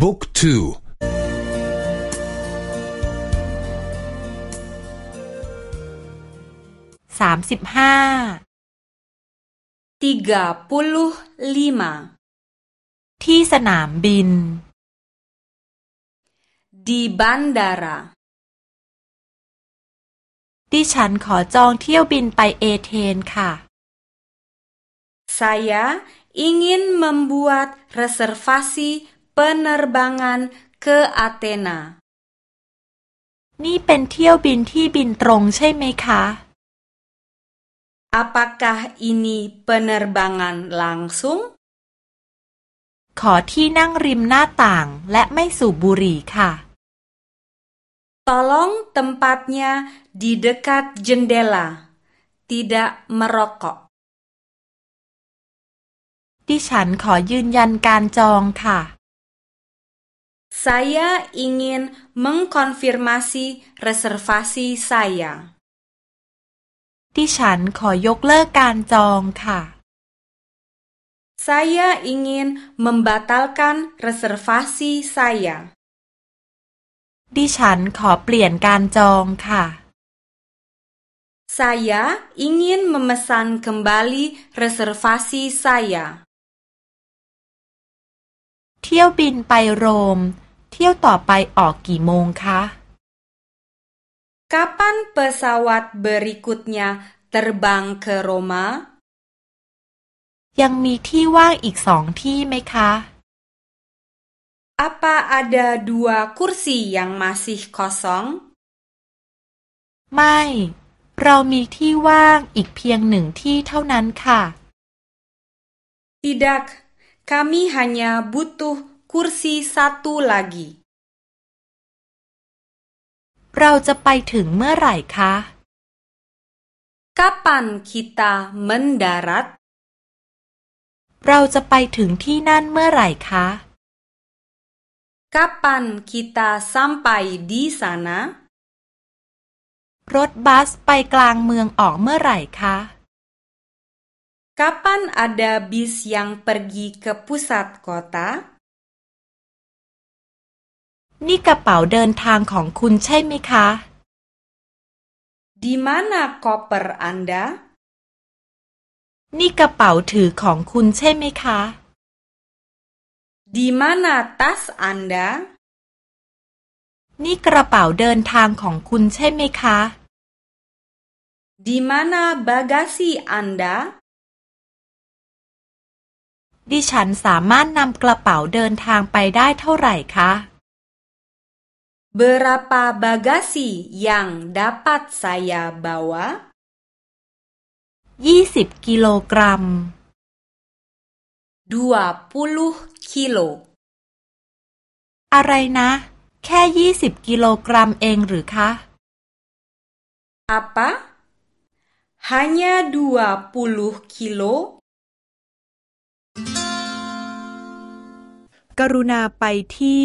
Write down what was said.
บุ๊กทูสามสิบห้า tiga puluh lima ที่สนามบิน di bandara ดิฉันขอจองเที่ยวบินไปเอเธนค่ะ saya ingin membuat reservasi penerbangan ke Athena นี่เป็นเที่ยวบินที่บินตรงใช่ไหมคะ apakah ini penerbangan langsung ขอที่นั่งริมหน้าต่างและไม่สูบบุหรี่ค่ะ Tolong tempatnya di dekat jendela, tidak merokok. ดิฉันขอยืนยันการจองค่ะ Saya ingin mengkonfirmasi reservasi saya. ดิฉันขอยกเลิกการจองค่ะ Saya ingin membatalkan reservasi saya. ดิฉันขอเปลี่ยนการจองค่ะ Saya ingin memesan kembali reservasi saya. เที่ยวบินไปโรม เที่ยวต่อไปออกกี่โมงคะ Kapan pesawat berikutnya terbang ke Roma? ยังมีที่ว่างอีกสองที่ไหมคะ Apa ada dua kursi yang masih kosong? ไม่ เรามีที่ว่างอีกเพียงหนึ่งที่เท่านั้นค่ะ Tidak, kami hanya butuh kursi satu lagi. เราจะไปถึงเมื่อไหร่คะ Kapan kita mendarat? เราจะไปถึงที่นั่นเมื่อไหร่คะ Kapan kita sampai di sana? รถบัสไปกลางเมืองออกเมื่อไหร่คะ Kapan ada bis yang pergi ke pusat kota? นี่กระเป๋าเดินทางของคุณใช่ไหมคะ Di mana koper Anda? นี่กระเป๋าถือของคุณใช่ไหมคะ Di mana tas Anda? นี่กระเป๋าเดินทางของคุณใช่ไหมคะ Di mana bagasi Anda? ดิฉันสามารถนำกระเป๋าเดินทางไปได้เท่าไหร่คะ Berapa bagasi yang dapat saya bawa? ยี่สิบกิโลกรัม20 kilo. อะไรนะ แค่ยี่สิบกิโลกรัมเองหรือคะ Apa? Hanya 20 kilo? กรุณาไปที่